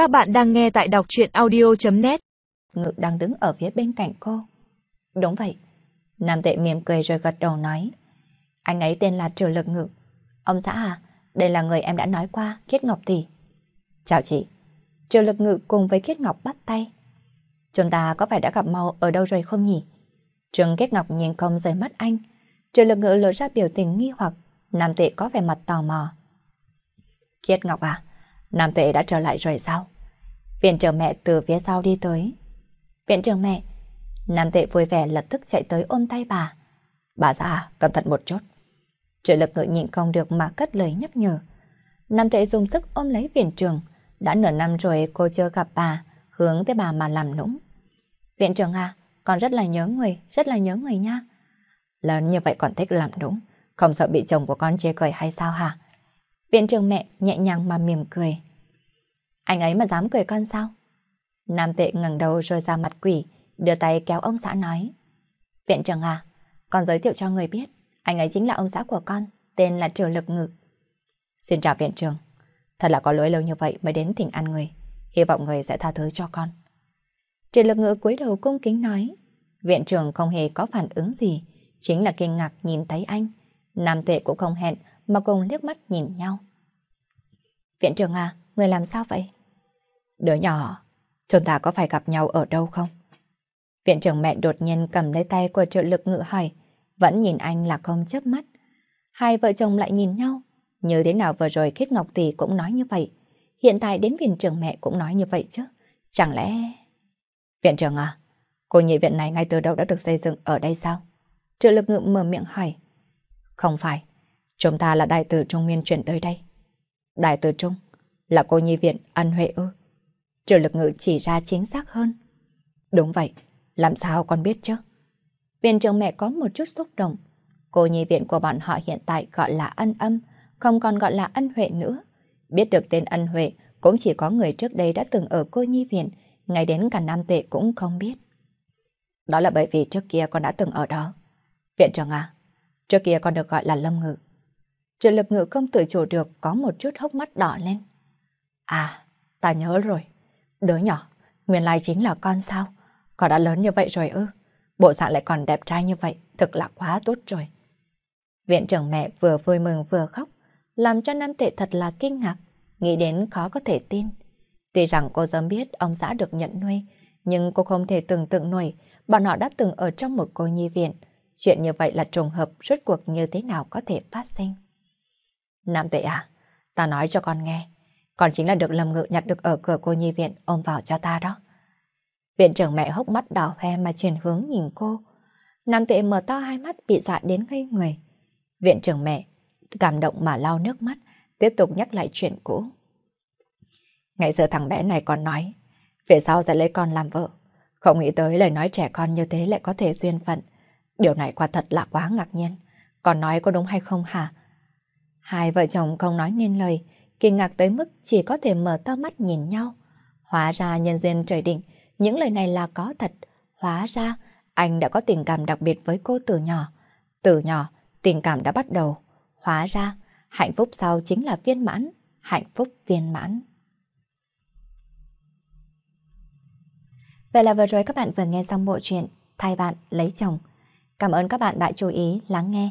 Các bạn đang nghe tại đọc chuyện audio.net Ngự đang đứng ở phía bên cạnh cô. Đúng vậy. Nam tệ mỉm cười rồi gật đầu nói. Anh ấy tên là Triều Lực Ngự. Ông xã à, đây là người em đã nói qua, Khiết Ngọc Tỷ. Chào chị. Triều Lực Ngự cùng với Khiết Ngọc bắt tay. Chúng ta có phải đã gặp mau ở đâu rồi không nhỉ? trường Khiết Ngọc nhìn không rời mắt anh. Triều Lực Ngự lộ ra biểu tình nghi hoặc, Nam tệ có vẻ mặt tò mò. Khiết Ngọc à, Nam Tuệ đã trở lại rồi sao? Viện trưởng mẹ từ phía sau đi tới. Viện trưởng mẹ, Nam Tuệ vui vẻ lập tức chạy tới ôm tay bà. Bà già, cẩn thận một chút. Trợ lực ngự nhịn không được mà cất lời nhắc nhở. Nam Tuệ dùng sức ôm lấy viện trưởng. Đã nửa năm rồi cô chưa gặp bà, hướng tới bà mà làm nũng. Viện trưởng à, con rất là nhớ người, rất là nhớ người nha. Lớn như vậy còn thích làm nũng, không sợ bị chồng của con chê cười hay sao hả? Viện trưởng mẹ nhẹ nhàng mà mỉm cười. Anh ấy mà dám cười con sao? Nam tệ ngẩng đầu rồi ra mặt quỷ, đưa tay kéo ông xã nói. Viện trưởng à, con giới thiệu cho người biết, anh ấy chính là ông xã của con, tên là Triều Lực Ngự. Xin chào viện trưởng, thật là có lỗi lâu như vậy mới đến thỉnh ăn người, hy vọng người sẽ tha thứ cho con. Triều Lực Ngự cúi đầu cung kính nói, viện trưởng không hề có phản ứng gì, chính là kinh ngạc nhìn thấy anh. Nam tuệ cũng không hẹn mà cùng liếc mắt nhìn nhau. Viện trưởng à, người làm sao vậy? Đứa nhỏ, chúng ta có phải gặp nhau ở đâu không? Viện trưởng mẹ đột nhiên cầm lấy tay của trợ lực ngự hỏi, vẫn nhìn anh là không chớp mắt. Hai vợ chồng lại nhìn nhau, như thế nào vừa rồi Khiết Ngọc Tỷ cũng nói như vậy. Hiện tại đến viện trưởng mẹ cũng nói như vậy chứ. Chẳng lẽ... Viện trưởng à, cô nhị viện này ngay từ đầu đã được xây dựng ở đây sao? Trợ lực ngự mở miệng hỏi. Không phải, Chúng ta là đại tử Trung Nguyên chuyển tới đây. Đại tử Trung là cô nhi viện ăn Huệ ư? Triệu lực ngự chỉ ra chính xác hơn. Đúng vậy, làm sao con biết chứ? Viện trưởng mẹ có một chút xúc động. Cô nhi viện của bọn họ hiện tại gọi là ân âm, không còn gọi là ân huệ nữa. Biết được tên ân huệ cũng chỉ có người trước đây đã từng ở cô nhi viện, ngay đến cả nam tệ cũng không biết. Đó là bởi vì trước kia con đã từng ở đó. Viện trưởng à, trước kia con được gọi là Lâm Ngự. Triệu lực ngự không tự chủ được có một chút hốc mắt đỏ lên. À, ta nhớ rồi. Đứa nhỏ, nguyên lai chính là con sao? Con đã lớn như vậy rồi ư? Bộ dạng lại còn đẹp trai như vậy, thực là quá tốt rồi. Viện trưởng mẹ vừa vui mừng vừa khóc, làm cho Nam Tệ thật là kinh ngạc, nghĩ đến khó có thể tin. Tuy rằng cô sớm biết ông xã được nhận nuôi, nhưng cô không thể tưởng tượng nổi bọn họ đã từng ở trong một cô nhi viện. Chuyện như vậy là trùng hợp rốt cuộc như thế nào có thể phát sinh. Nam Tệ à, ta nói cho con nghe, còn chính là được Lâm Ngự nhặt được ở cửa cô nhi viện ôm vào cho ta đó. Viện trưởng mẹ hốc mắt đỏ hoe mà chuyển hướng nhìn cô. Nam Tuệ mở to hai mắt bị dọa đến ngây người. Viện trưởng mẹ cảm động mà lau nước mắt, tiếp tục nhắc lại chuyện cũ. Ngày giờ thằng bé này còn nói, về sau sẽ lấy con làm vợ. Không nghĩ tới lời nói trẻ con như thế lại có thể duyên phận. Điều này quả thật là quá ngạc nhiên. Còn nói có đúng hay không hả? Hai vợ chồng không nói nên lời, kinh ngạc tới mức chỉ có thể mở to mắt nhìn nhau. Hóa ra nhân duyên trời định, những lời này là có thật. Hóa ra anh đã có tình cảm đặc biệt với cô từ nhỏ. Từ nhỏ, tình cảm đã bắt đầu. Hóa ra, hạnh phúc sau chính là viên mãn, hạnh phúc viên mãn. Vậy là vừa rồi các bạn vừa nghe xong bộ truyện Thay bạn lấy chồng. Cảm ơn các bạn đã chú ý lắng nghe.